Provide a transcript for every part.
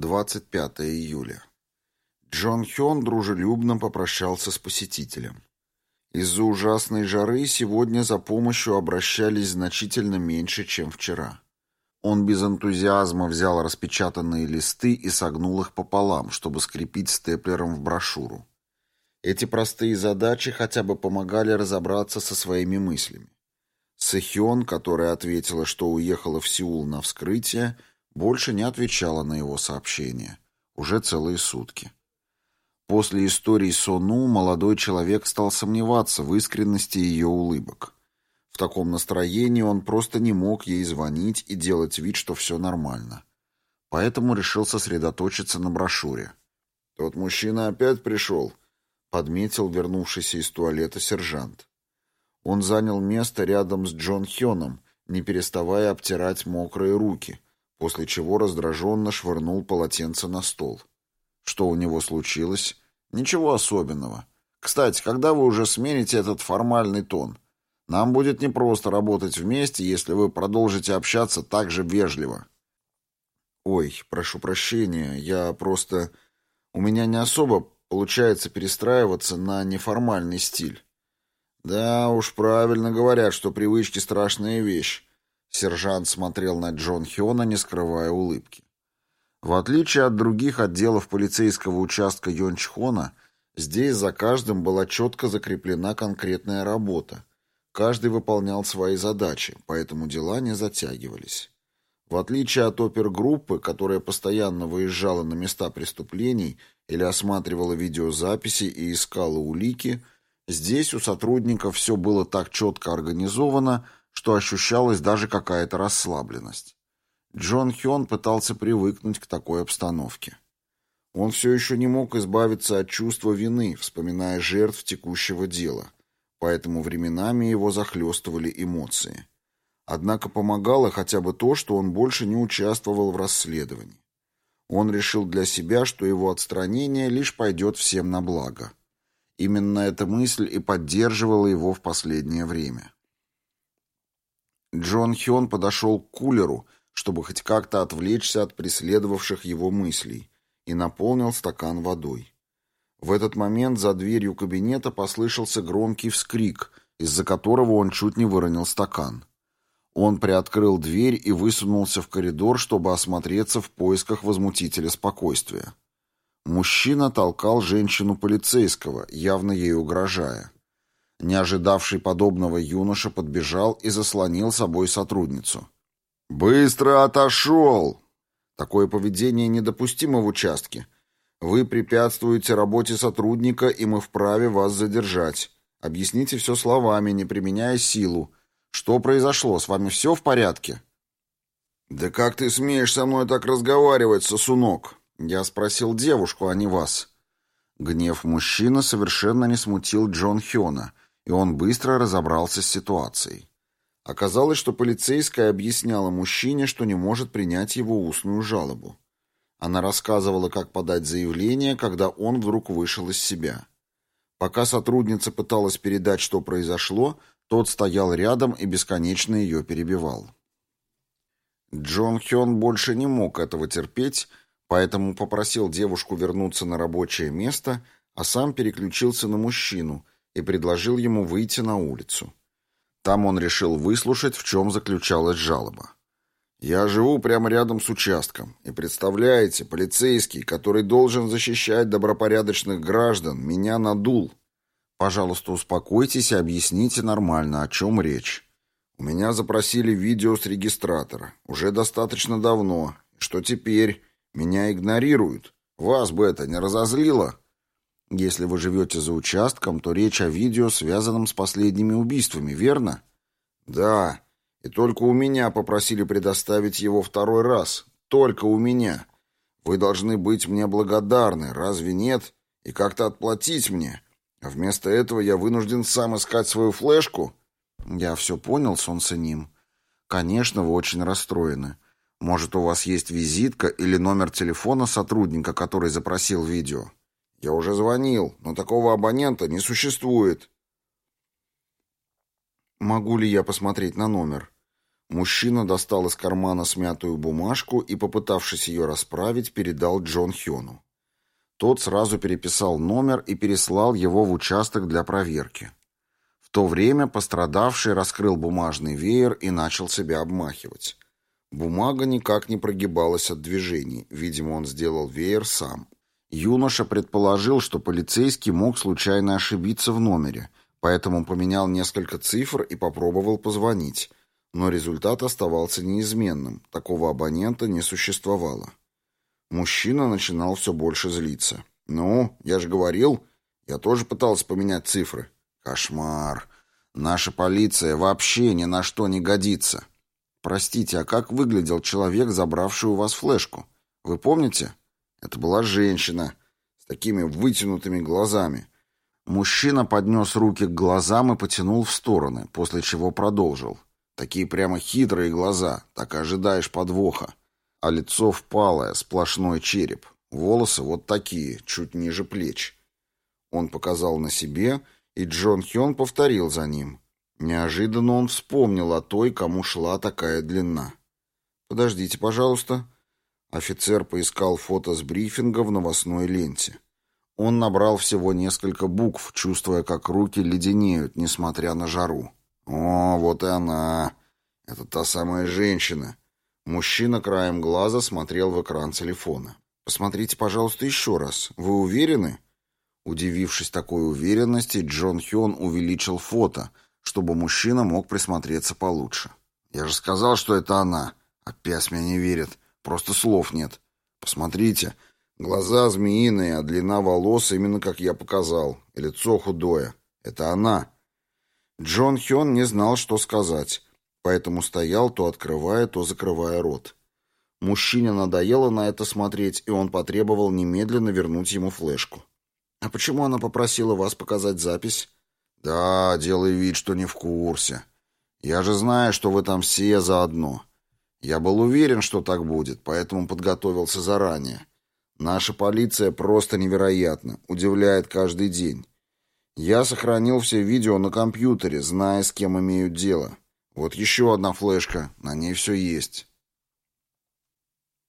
25 июля. Джон Хён дружелюбно попрощался с посетителем. Из-за ужасной жары сегодня за помощью обращались значительно меньше, чем вчера. Он без энтузиазма взял распечатанные листы и согнул их пополам, чтобы скрепить степлером в брошюру. Эти простые задачи хотя бы помогали разобраться со своими мыслями. Сэхён, которая ответила, что уехала в Сеул на вскрытие, больше не отвечала на его сообщения. Уже целые сутки. После истории Сону молодой человек стал сомневаться в искренности ее улыбок. В таком настроении он просто не мог ей звонить и делать вид, что все нормально. Поэтому решил сосредоточиться на брошюре. «Тот мужчина опять пришел», — подметил вернувшийся из туалета сержант. Он занял место рядом с Джон Хёном, не переставая обтирать мокрые руки, после чего раздраженно швырнул полотенце на стол. Что у него случилось? Ничего особенного. Кстати, когда вы уже смените этот формальный тон? Нам будет непросто работать вместе, если вы продолжите общаться так же вежливо. Ой, прошу прощения, я просто... У меня не особо получается перестраиваться на неформальный стиль. «Да уж, правильно говорят, что привычки — страшная вещь». Сержант смотрел на Джон Хёна, не скрывая улыбки. В отличие от других отделов полицейского участка Йончхона, здесь за каждым была четко закреплена конкретная работа. Каждый выполнял свои задачи, поэтому дела не затягивались. В отличие от опергруппы, которая постоянно выезжала на места преступлений или осматривала видеозаписи и искала улики, Здесь у сотрудников все было так четко организовано, что ощущалась даже какая-то расслабленность. Джон Хён пытался привыкнуть к такой обстановке. Он все еще не мог избавиться от чувства вины, вспоминая жертв текущего дела, поэтому временами его захлестывали эмоции. Однако помогало хотя бы то, что он больше не участвовал в расследовании. Он решил для себя, что его отстранение лишь пойдет всем на благо. Именно эта мысль и поддерживала его в последнее время. Джон Хён подошел к кулеру, чтобы хоть как-то отвлечься от преследовавших его мыслей, и наполнил стакан водой. В этот момент за дверью кабинета послышался громкий вскрик, из-за которого он чуть не выронил стакан. Он приоткрыл дверь и высунулся в коридор, чтобы осмотреться в поисках возмутителя спокойствия. Мужчина толкал женщину полицейского, явно ей угрожая. Не ожидавший подобного юноша подбежал и заслонил собой сотрудницу. «Быстро отошел!» Такое поведение недопустимо в участке. Вы препятствуете работе сотрудника, и мы вправе вас задержать. Объясните все словами, не применяя силу. Что произошло? С вами все в порядке?» «Да как ты смеешь со мной так разговаривать, сосунок?» Я спросил девушку, а не вас. Гнев мужчины совершенно не смутил Джон Хёна, и он быстро разобрался с ситуацией. Оказалось, что полицейская объясняла мужчине, что не может принять его устную жалобу. Она рассказывала, как подать заявление, когда он вдруг вышел из себя. Пока сотрудница пыталась передать, что произошло, тот стоял рядом и бесконечно ее перебивал. Джон Хён больше не мог этого терпеть Поэтому попросил девушку вернуться на рабочее место, а сам переключился на мужчину и предложил ему выйти на улицу. Там он решил выслушать, в чем заключалась жалоба. «Я живу прямо рядом с участком, и, представляете, полицейский, который должен защищать добропорядочных граждан, меня надул. Пожалуйста, успокойтесь и объясните нормально, о чем речь. У меня запросили видео с регистратора. Уже достаточно давно. Что теперь?» Меня игнорируют. Вас бы это не разозлило? Если вы живете за участком, то речь о видео, связанном с последними убийствами, верно? Да. И только у меня попросили предоставить его второй раз. Только у меня. Вы должны быть мне благодарны, разве нет? И как-то отплатить мне. А вместо этого я вынужден сам искать свою флешку? Я все понял, солнце ним. Конечно, вы очень расстроены. Может, у вас есть визитка или номер телефона сотрудника, который запросил видео? Я уже звонил, но такого абонента не существует. Могу ли я посмотреть на номер? Мужчина достал из кармана смятую бумажку и, попытавшись ее расправить, передал Джон Хёну. Тот сразу переписал номер и переслал его в участок для проверки. В то время пострадавший раскрыл бумажный веер и начал себя обмахивать. Бумага никак не прогибалась от движений, видимо, он сделал веер сам. Юноша предположил, что полицейский мог случайно ошибиться в номере, поэтому поменял несколько цифр и попробовал позвонить. Но результат оставался неизменным, такого абонента не существовало. Мужчина начинал все больше злиться. «Ну, я же говорил, я тоже пытался поменять цифры. Кошмар. Наша полиция вообще ни на что не годится. Простите, а как выглядел человек, забравший у вас флешку? Вы помните?» Это была женщина с такими вытянутыми глазами. Мужчина поднес руки к глазам и потянул в стороны, после чего продолжил. Такие прямо хитрые глаза, так и ожидаешь подвоха. А лицо впалое, сплошной череп. Волосы вот такие, чуть ниже плеч. Он показал на себе, и Джон Хён повторил за ним. Неожиданно он вспомнил о той, кому шла такая длина. «Подождите, пожалуйста», Офицер поискал фото с брифинга в новостной ленте. Он набрал всего несколько букв, чувствуя, как руки леденеют, несмотря на жару. «О, вот и она! Это та самая женщина!» Мужчина краем глаза смотрел в экран телефона. «Посмотрите, пожалуйста, еще раз. Вы уверены?» Удивившись такой уверенности, Джон Хён увеличил фото, чтобы мужчина мог присмотреться получше. «Я же сказал, что это она. Опять меня не верит. Просто слов нет. Посмотрите. Глаза змеиные, а длина волос именно как я показал. И лицо худое. Это она. Джон Хён не знал, что сказать, поэтому стоял, то открывая, то закрывая рот. Мужчине надоело на это смотреть, и он потребовал немедленно вернуть ему флешку. «А почему она попросила вас показать запись?» «Да, делай вид, что не в курсе. Я же знаю, что вы там все заодно. Я был уверен, что так будет, поэтому подготовился заранее. Наша полиция просто невероятна, удивляет каждый день. Я сохранил все видео на компьютере, зная, с кем имеют дело. Вот еще одна флешка, на ней все есть.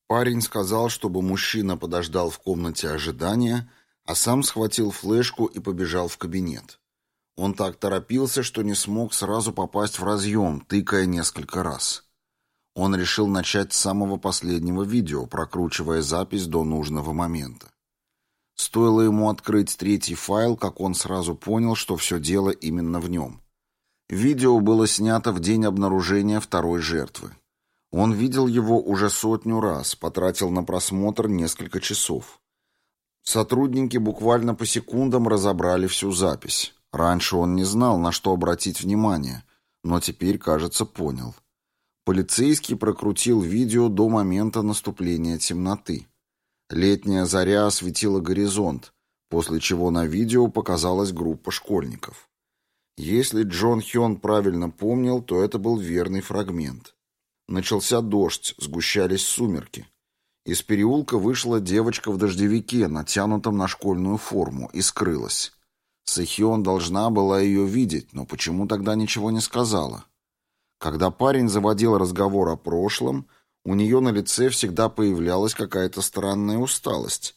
Парень сказал, чтобы мужчина подождал в комнате ожидания, а сам схватил флешку и побежал в кабинет. Он так торопился, что не смог сразу попасть в разъем, тыкая несколько раз. Он решил начать с самого последнего видео, прокручивая запись до нужного момента. Стоило ему открыть третий файл, как он сразу понял, что все дело именно в нем. Видео было снято в день обнаружения второй жертвы. Он видел его уже сотню раз, потратил на просмотр несколько часов. Сотрудники буквально по секундам разобрали всю запись. Раньше он не знал, на что обратить внимание, но теперь, кажется, понял. Полицейский прокрутил видео до момента наступления темноты. Летняя заря осветила горизонт, после чего на видео показалась группа школьников. Если Джон Хён правильно помнил, то это был верный фрагмент. Начался дождь, сгущались сумерки. Из переулка вышла девочка в дождевике, натянутом на школьную форму, и скрылась. Сэхён должна была ее видеть, но почему тогда ничего не сказала? Когда парень заводил разговор о прошлом, у нее на лице всегда появлялась какая-то странная усталость.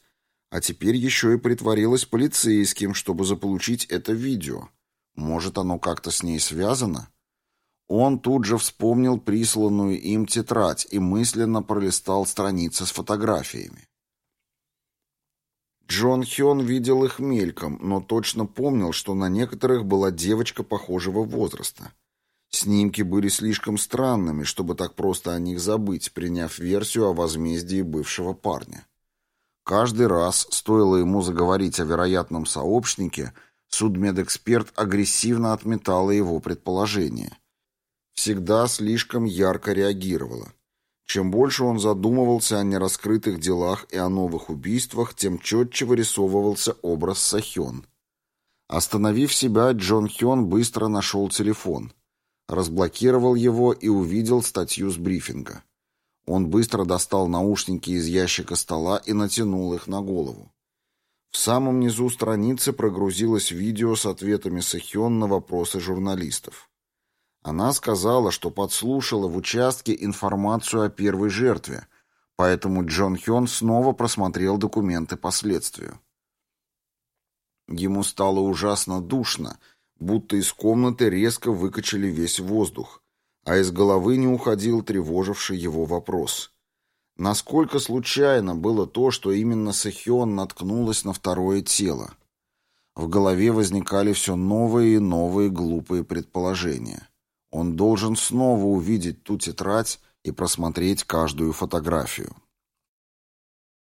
А теперь еще и притворилась полицейским, чтобы заполучить это видео. Может, оно как-то с ней связано? Он тут же вспомнил присланную им тетрадь и мысленно пролистал страницы с фотографиями. Джон Хён видел их мельком, но точно помнил, что на некоторых была девочка похожего возраста. Снимки были слишком странными, чтобы так просто о них забыть, приняв версию о возмездии бывшего парня. Каждый раз, стоило ему заговорить о вероятном сообщнике, судмедэксперт агрессивно отметала его предположение. Всегда слишком ярко реагировала. Чем больше он задумывался о нераскрытых делах и о новых убийствах, тем четче вырисовывался образ Сахён. Остановив себя, Джон Хён быстро нашел телефон – разблокировал его и увидел статью с брифинга. Он быстро достал наушники из ящика стола и натянул их на голову. В самом низу страницы прогрузилось видео с ответами Сэхён на вопросы журналистов. Она сказала, что подслушала в участке информацию о первой жертве, поэтому Джон Хён снова просмотрел документы по следствию. Ему стало ужасно душно, будто из комнаты резко выкачали весь воздух, а из головы не уходил тревоживший его вопрос. Насколько случайно было то, что именно Сэхён наткнулась на второе тело? В голове возникали все новые и новые глупые предположения. Он должен снова увидеть ту тетрадь и просмотреть каждую фотографию.